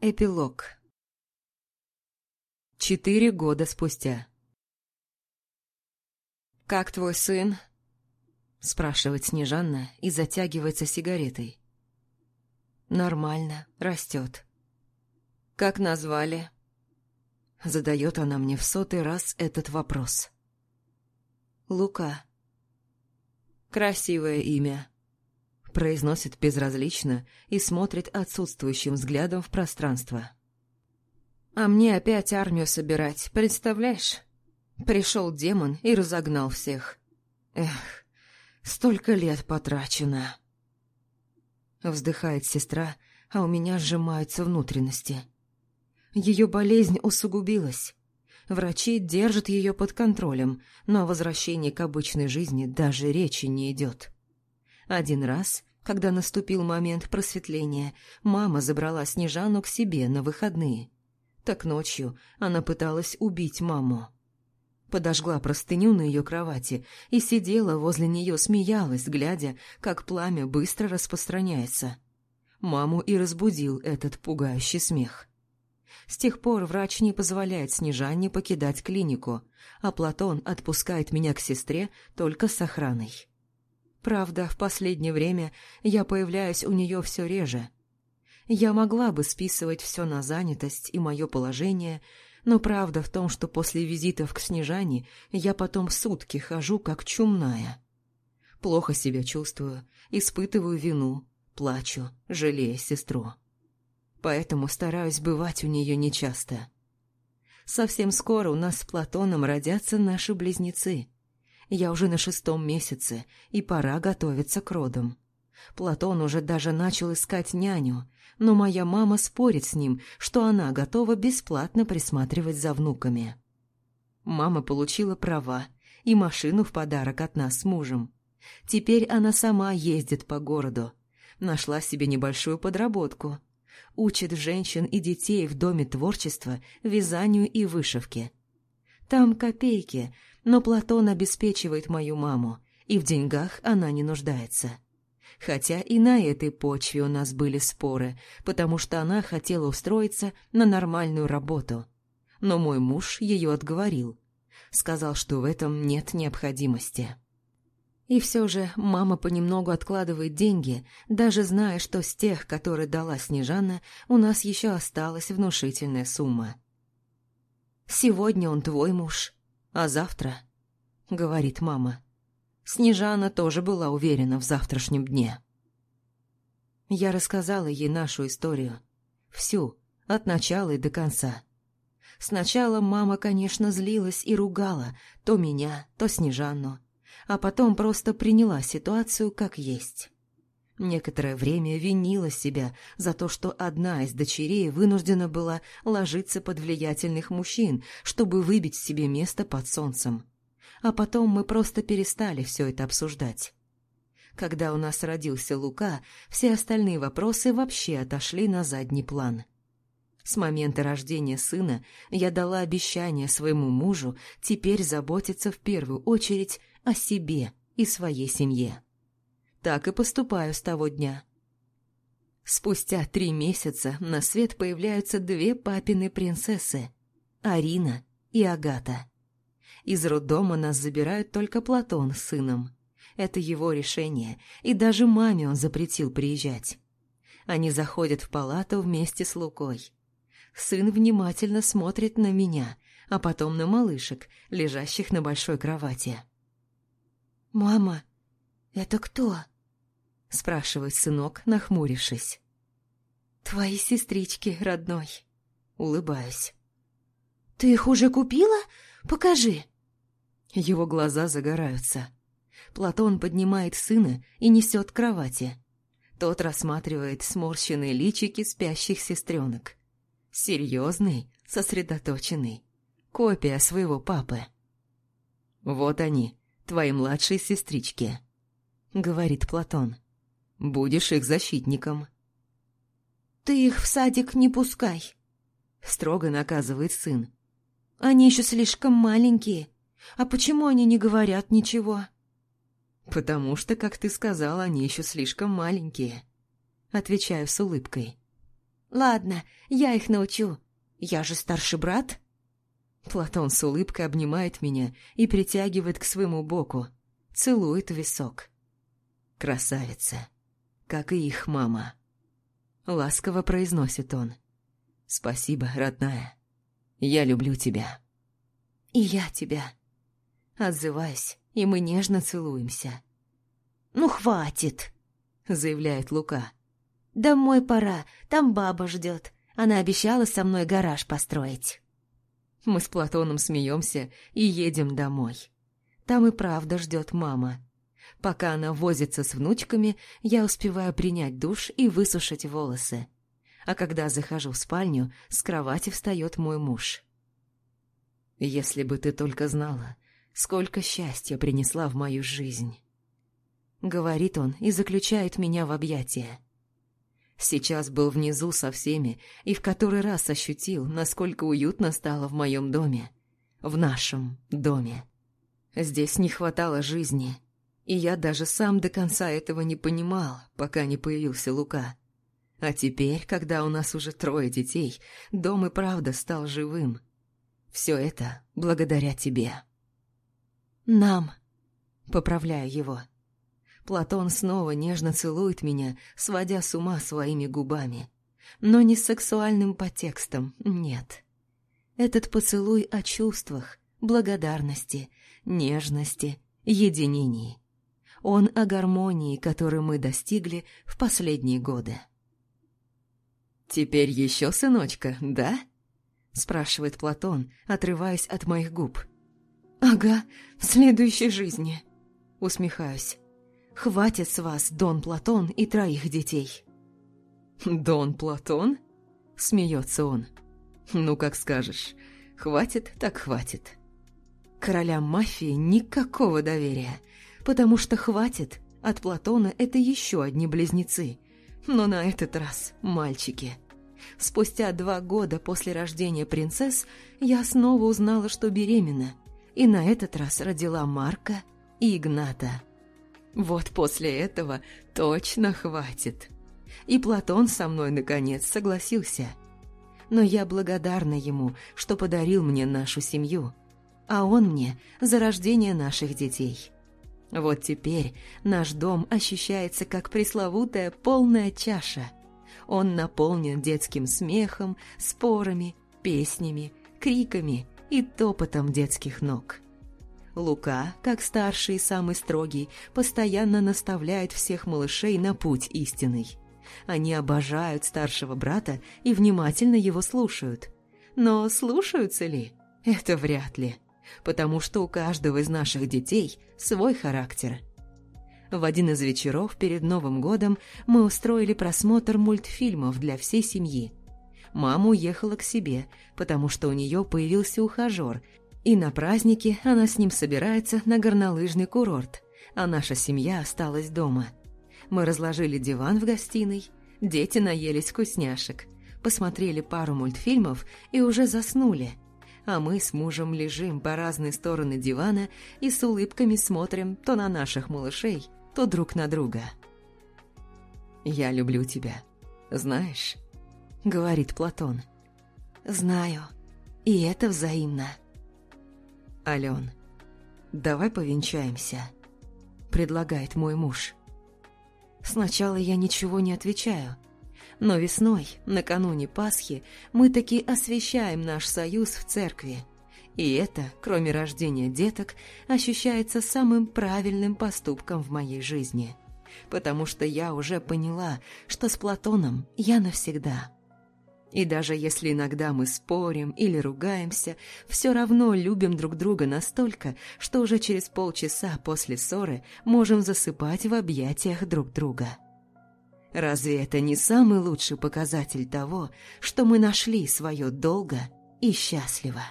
Эпилог Четыре года спустя «Как твой сын?» – спрашивает Снежанна и затягивается сигаретой. «Нормально, растет». «Как назвали?» Задает она мне в сотый раз этот вопрос. «Лука». «Красивое имя», – произносит безразлично и смотрит отсутствующим взглядом в пространство. «А мне опять армию собирать, представляешь? Пришел демон и разогнал всех. Эх, столько лет потрачено». Вздыхает сестра, а у меня сжимаются внутренности. Ее болезнь усугубилась. Врачи держат ее под контролем, но о возвращении к обычной жизни даже речи не идет. Один раз, когда наступил момент просветления, мама забрала Снежану к себе на выходные. Так ночью она пыталась убить маму. Подожгла простыню на ее кровати и сидела возле нее, смеялась, глядя, как пламя быстро распространяется. Маму и разбудил этот пугающий смех. С тех пор врач не позволяет Снежане покидать клинику, а Платон отпускает меня к сестре только с охраной. Правда, в последнее время я появляюсь у нее все реже. Я могла бы списывать все на занятость и мое положение, но правда в том, что после визитов к Снежане я потом сутки хожу как чумная. Плохо себя чувствую, испытываю вину, плачу, жалея сестру поэтому стараюсь бывать у нее нечасто. Совсем скоро у нас с Платоном родятся наши близнецы. Я уже на шестом месяце, и пора готовиться к родам. Платон уже даже начал искать няню, но моя мама спорит с ним, что она готова бесплатно присматривать за внуками. Мама получила права и машину в подарок от нас с мужем. Теперь она сама ездит по городу. Нашла себе небольшую подработку учит женщин и детей в Доме творчества вязанию и вышивке. Там копейки, но Платон обеспечивает мою маму, и в деньгах она не нуждается. Хотя и на этой почве у нас были споры, потому что она хотела устроиться на нормальную работу. Но мой муж ее отговорил. Сказал, что в этом нет необходимости. И все же мама понемногу откладывает деньги, даже зная, что с тех, которые дала Снежана, у нас еще осталась внушительная сумма. «Сегодня он твой муж, а завтра...» — говорит мама. Снежана тоже была уверена в завтрашнем дне. Я рассказала ей нашу историю. Всю, от начала и до конца. Сначала мама, конечно, злилась и ругала то меня, то Снежанну а потом просто приняла ситуацию как есть. Некоторое время винила себя за то, что одна из дочерей вынуждена была ложиться под влиятельных мужчин, чтобы выбить себе место под солнцем. А потом мы просто перестали все это обсуждать. Когда у нас родился Лука, все остальные вопросы вообще отошли на задний план. С момента рождения сына я дала обещание своему мужу теперь заботиться в первую очередь о себе и своей семье. Так и поступаю с того дня. Спустя три месяца на свет появляются две папины принцессы – Арина и Агата. Из роддома нас забирают только Платон с сыном. Это его решение, и даже маме он запретил приезжать. Они заходят в палату вместе с Лукой. Сын внимательно смотрит на меня, а потом на малышек, лежащих на большой кровати. «Мама, это кто?» — спрашивает сынок, нахмурившись. «Твои сестрички, родной». Улыбаюсь. «Ты их уже купила? Покажи!» Его глаза загораются. Платон поднимает сына и несет к кровати. Тот рассматривает сморщенные личики спящих сестренок. Серьезный, сосредоточенный. Копия своего папы. Вот они, твои младшие сестрички», — говорит Платон. «Будешь их защитником». «Ты их в садик не пускай», — строго наказывает сын. «Они еще слишком маленькие. А почему они не говорят ничего?» «Потому что, как ты сказал, они еще слишком маленькие», — отвечаю с улыбкой. Ладно, я их научу. Я же старший брат. Платон с улыбкой обнимает меня и притягивает к своему боку, целует висок. Красавица, как и их мама. Ласково произносит он. Спасибо, родная. Я люблю тебя. И я тебя. Отзываюсь, и мы нежно целуемся. «Ну, хватит!» — заявляет Лука. «Домой пора, там баба ждет. Она обещала со мной гараж построить». Мы с Платоном смеемся и едем домой. Там и правда ждет мама. Пока она возится с внучками, я успеваю принять душ и высушить волосы. А когда захожу в спальню, с кровати встает мой муж. «Если бы ты только знала, сколько счастья принесла в мою жизнь!» Говорит он и заключает меня в объятия. Сейчас был внизу со всеми и в который раз ощутил, насколько уютно стало в моем доме. В нашем доме. Здесь не хватало жизни, и я даже сам до конца этого не понимал, пока не появился Лука. А теперь, когда у нас уже трое детей, дом и правда стал живым. Все это благодаря тебе. «Нам», — поправляю его, — Платон снова нежно целует меня, сводя с ума своими губами. Но не с сексуальным подтекстом, нет. Этот поцелуй о чувствах, благодарности, нежности, единении. Он о гармонии, которой мы достигли в последние годы. «Теперь еще сыночка, да?» — спрашивает Платон, отрываясь от моих губ. «Ага, в следующей жизни», — усмехаюсь. Хватит с вас, Дон Платон и троих детей». «Дон Платон?» — смеется он. «Ну, как скажешь. Хватит, так хватит». Королям мафии никакого доверия, потому что хватит, от Платона это еще одни близнецы, но на этот раз мальчики. Спустя два года после рождения принцесс я снова узнала, что беременна, и на этот раз родила Марка и Игната. Вот после этого точно хватит. И Платон со мной, наконец, согласился. Но я благодарна ему, что подарил мне нашу семью, а он мне за рождение наших детей. Вот теперь наш дом ощущается как пресловутая полная чаша. Он наполнен детским смехом, спорами, песнями, криками и топотом детских ног. Лука, как старший и самый строгий, постоянно наставляет всех малышей на путь истинный. Они обожают старшего брата и внимательно его слушают. Но слушаются ли? Это вряд ли. Потому что у каждого из наших детей свой характер. В один из вечеров перед Новым годом мы устроили просмотр мультфильмов для всей семьи. Мама уехала к себе, потому что у нее появился ухажер, и на празднике она с ним собирается на горнолыжный курорт, а наша семья осталась дома. Мы разложили диван в гостиной, дети наелись вкусняшек, посмотрели пару мультфильмов и уже заснули. А мы с мужем лежим по разные стороны дивана и с улыбками смотрим то на наших малышей, то друг на друга. «Я люблю тебя, знаешь?» — говорит Платон. «Знаю, и это взаимно». «Ален, давай повенчаемся», — предлагает мой муж. Сначала я ничего не отвечаю, но весной, накануне Пасхи, мы таки освящаем наш союз в церкви. И это, кроме рождения деток, ощущается самым правильным поступком в моей жизни. Потому что я уже поняла, что с Платоном я навсегда. И даже если иногда мы спорим или ругаемся, все равно любим друг друга настолько, что уже через полчаса после ссоры можем засыпать в объятиях друг друга. Разве это не самый лучший показатель того, что мы нашли свое долго и счастливо?